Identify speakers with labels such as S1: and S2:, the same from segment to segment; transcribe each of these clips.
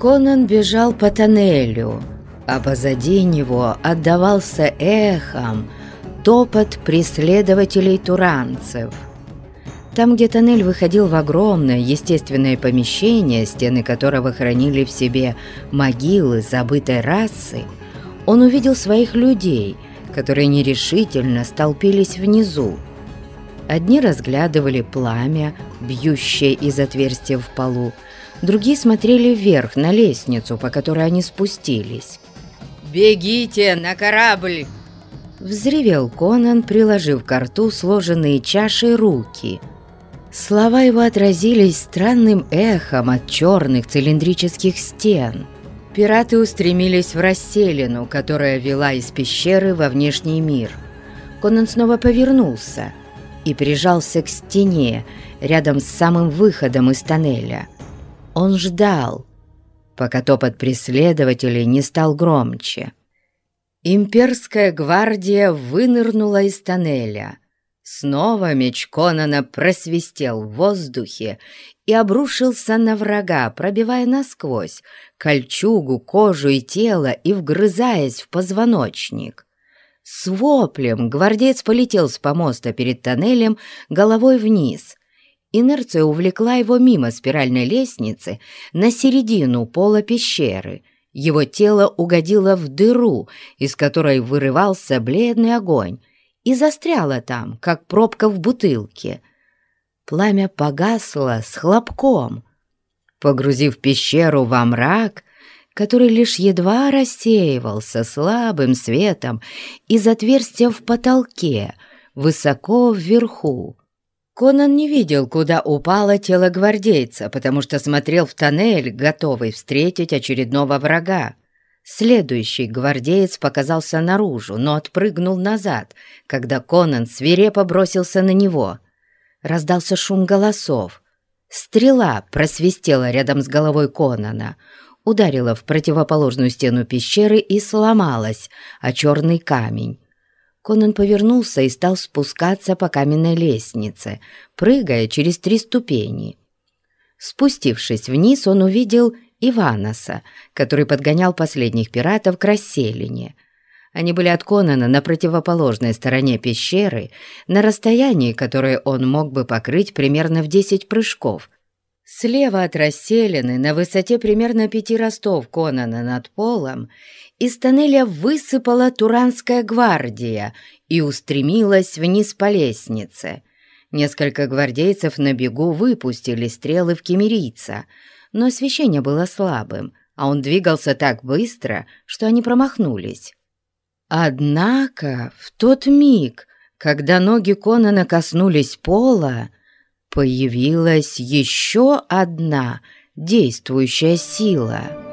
S1: Конан бежал по тоннелю, а позади него отдавался эхом топот преследователей туранцев. Там, где тоннель выходил в огромное естественное помещение, стены которого хранили в себе могилы забытой расы, он увидел своих людей, которые нерешительно столпились внизу. Одни разглядывали пламя, бьющее из отверстия в полу, другие смотрели вверх на лестницу, по которой они спустились.
S2: «Бегите на корабль!»
S1: Взревел Конан, приложив к рту сложенные чаши руки. Слова его отразились странным эхом от черных цилиндрических стен. Пираты устремились в расселину, которая вела из пещеры во внешний мир. Конан снова повернулся и прижался к стене рядом с самым выходом из тоннеля. Он ждал, пока топот преследователей не стал громче. Имперская гвардия вынырнула из тоннеля. Снова меч Конана просвистел в воздухе и обрушился на врага, пробивая насквозь кольчугу, кожу и тело и вгрызаясь в позвоночник. С воплем гвардеец полетел с помоста перед тоннелем головой вниз. Инерция увлекла его мимо спиральной лестницы на середину пола пещеры — его тело угодило в дыру, из которой вырывался бледный огонь, и застряло там, как пробка в бутылке. Пламя погасло с хлопком. Погрузив пещеру во мрак, который лишь едва рассеивался слабым светом из отверстия в потолке, высоко вверху, Конан не видел, куда упало тело гвардейца, потому что смотрел в тоннель, готовый встретить очередного врага. Следующий гвардеец показался наружу, но отпрыгнул назад, когда Конан свирепо бросился на него. Раздался шум голосов. Стрела просвистела рядом с головой Конана, ударила в противоположную стену пещеры и сломалась, а черный камень. Конан повернулся и стал спускаться по каменной лестнице, прыгая через три ступени. Спустившись вниз, он увидел Иваноса, который подгонял последних пиратов к расселине. Они были от Конана на противоположной стороне пещеры, на расстоянии, которое он мог бы покрыть примерно в десять прыжков. Слева от расселины, на высоте примерно пяти ростов Конана над полом, из тоннеля высыпала Туранская гвардия и устремилась вниз по лестнице. Несколько гвардейцев на бегу выпустили стрелы в кемерийца, но освещение было слабым, а он двигался так быстро, что они промахнулись. Однако в тот миг, когда ноги Конана коснулись пола, появилась еще одна действующая сила —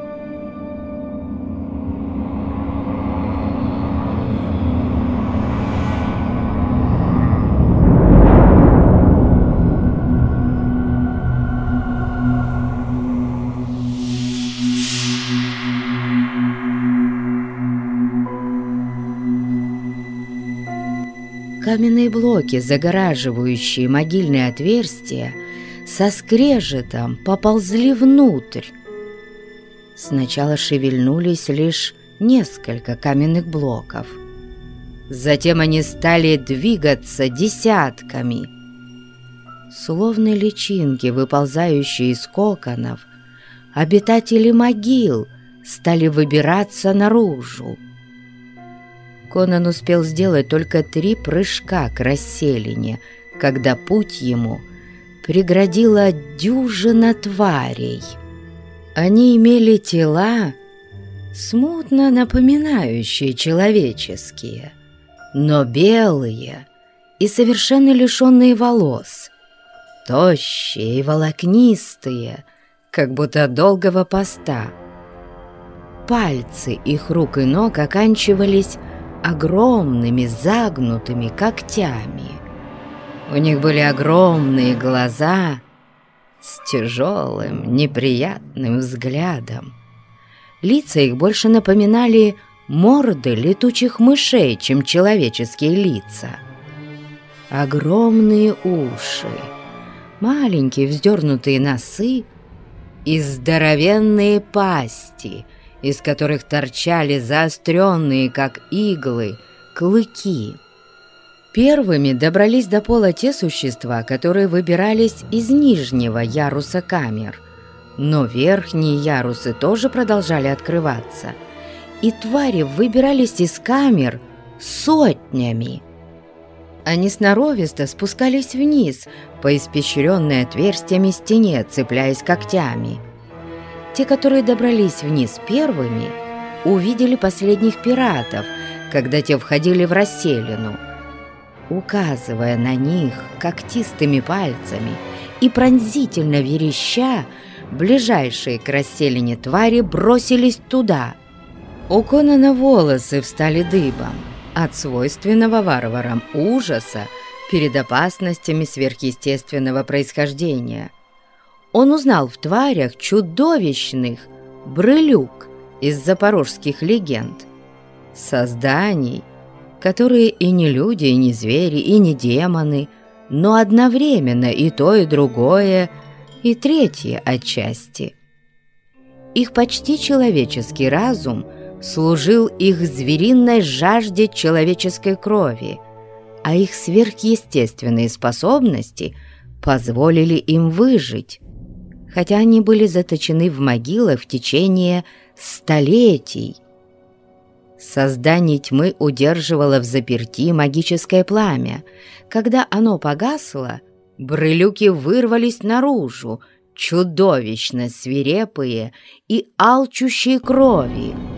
S1: Каменные блоки, загораживающие могильные отверстия, со скрежетом поползли внутрь. Сначала шевельнулись лишь несколько каменных блоков. Затем они стали двигаться десятками. Словно личинки, выползающие из коконов, обитатели могил стали выбираться наружу. Конан успел сделать только три прыжка к расселине, когда путь ему преградила дюжина тварей. Они имели тела, смутно напоминающие человеческие, но белые и совершенно лишенные волос, тощие и волокнистые, как будто долгого поста. Пальцы их рук и ног оканчивались огромными загнутыми когтями. У них были огромные глаза с тяжелым, неприятным взглядом. Лица их больше напоминали морды летучих мышей, чем человеческие лица. Огромные уши, маленькие вздернутые носы и здоровенные пасти, из которых торчали заостренные, как иглы, клыки. Первыми добрались до пола те существа, которые выбирались из нижнего яруса камер, но верхние ярусы тоже продолжали открываться, и твари выбирались из камер сотнями. Они сноровисто спускались вниз по испещренной отверстиями стене, цепляясь когтями. Те, которые добрались вниз первыми, увидели последних пиратов, когда те входили в расселину. Указывая на них когтистыми пальцами и пронзительно вереща, ближайшие к расселине твари бросились туда. У Конана волосы встали дыбом от свойственного варварам ужаса перед опасностями сверхъестественного происхождения. Он узнал в тварях чудовищных брылюк из запорожских легенд, созданий, которые и не люди, и не звери, и не демоны, но одновременно и то, и другое, и третье отчасти. Их почти человеческий разум – служил их звериной жажде человеческой крови, а их сверхъестественные способности позволили им выжить, хотя они были заточены в могилах в течение столетий. Создание тьмы удерживало в заперти магическое пламя. Когда оно погасло, брылюки вырвались наружу, чудовищно свирепые и алчущие крови.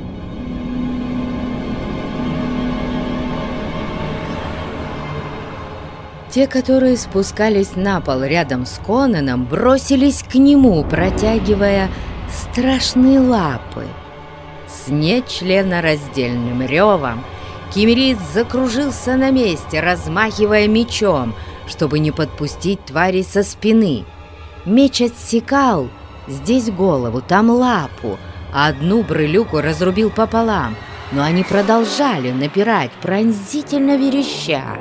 S1: Те, которые спускались на пол рядом с Конаном, бросились к нему, протягивая страшные лапы. С нечленораздельным ревом Кимериец закружился на месте, размахивая мечом, чтобы не подпустить твари со спины. Меч отсекал здесь голову, там лапу, а одну брылюку разрубил пополам, но они продолжали напирать, пронзительно вереща.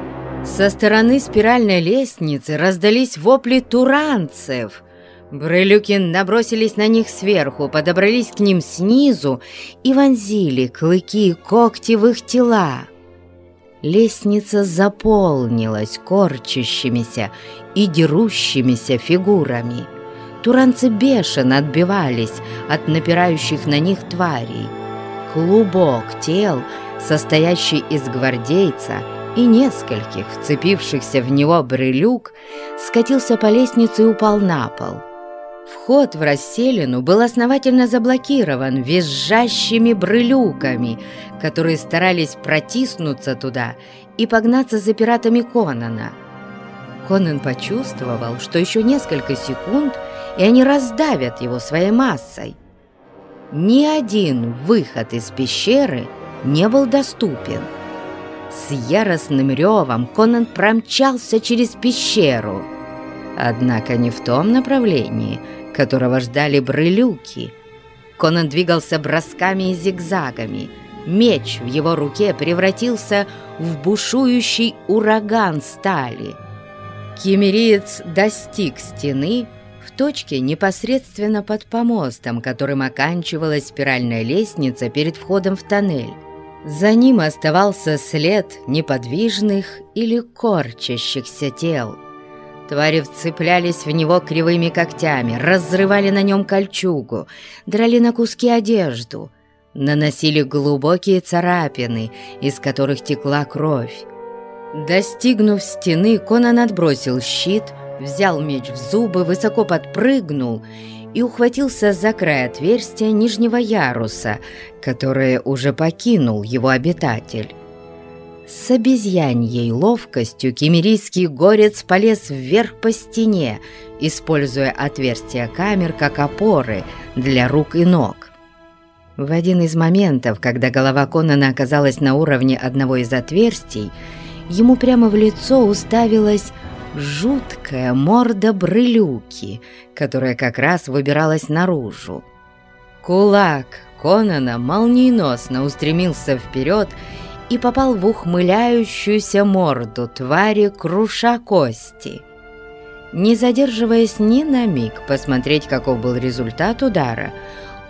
S1: Со стороны спиральной лестницы раздались вопли туранцев. Брылюки набросились на них сверху, подобрались к ним снизу и вонзили клыки и когти в их тела. Лестница заполнилась корчащимися и дерущимися фигурами. Туранцы бешено отбивались от напирающих на них тварей. Клубок тел, состоящий из гвардейца – и нескольких, вцепившихся в него брелюк, скатился по лестнице и упал на пол. Вход в расселину был основательно заблокирован визжащими брылюками, которые старались протиснуться туда и погнаться за пиратами Конана. Конан почувствовал, что еще несколько секунд, и они раздавят его своей массой. Ни один выход из пещеры не был доступен – с яростным ревом Конан промчался через пещеру. Однако не в том направлении, которого ждали брылюки. Конан двигался бросками и зигзагами. Меч в его руке превратился в бушующий ураган стали. Кемериец достиг стены в точке непосредственно под помостом, которым оканчивалась спиральная лестница перед входом в тоннель. За ним оставался след неподвижных или корчащихся тел. Твари вцеплялись в него кривыми когтями, разрывали на нем кольчугу, драли на куски одежду, наносили глубокие царапины, из которых текла кровь. Достигнув стены, Конан отбросил щит, взял меч в зубы, высоко подпрыгнул и ухватился за край отверстия нижнего яруса, которое уже покинул его обитатель. С обезьяньей ловкостью кемерийский горец полез вверх по стене, используя отверстия камер как опоры для рук и ног. В один из моментов, когда голова Конана оказалась на уровне одного из отверстий, ему прямо в лицо уставилась жуткая морда брылюки, которая как раз выбиралась наружу. Кулак Конана молниеносно устремился вперед и попал в ухмыляющуюся морду твари, круша кости. Не задерживаясь ни на миг посмотреть, каков был результат удара,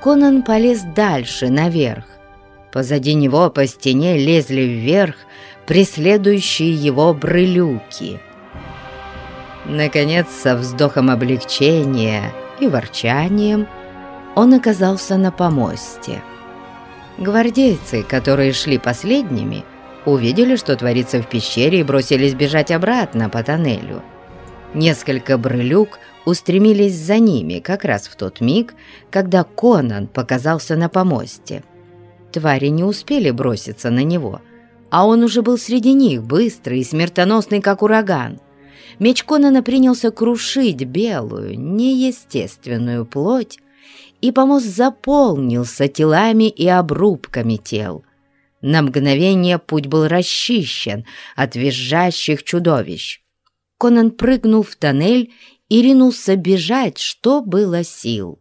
S1: Конан полез дальше, наверх. Позади него по стене лезли вверх преследующие его брылюки. Наконец, со вздохом облегчения и ворчанием, он оказался на помосте. Гвардейцы, которые шли последними, увидели, что творится в пещере и бросились бежать обратно по тоннелю. Несколько брылюк устремились за ними как раз в тот миг, когда Конан показался на помосте. Твари не успели броситься на него, а он уже был среди них, быстрый и смертоносный, как ураган. Меч Конана принялся крушить белую, неестественную плоть, и помост заполнился телами и обрубками тел. На мгновение путь был расчищен от визжащих чудовищ. Конан прыгнул в тоннель и ринулся бежать, что было сил.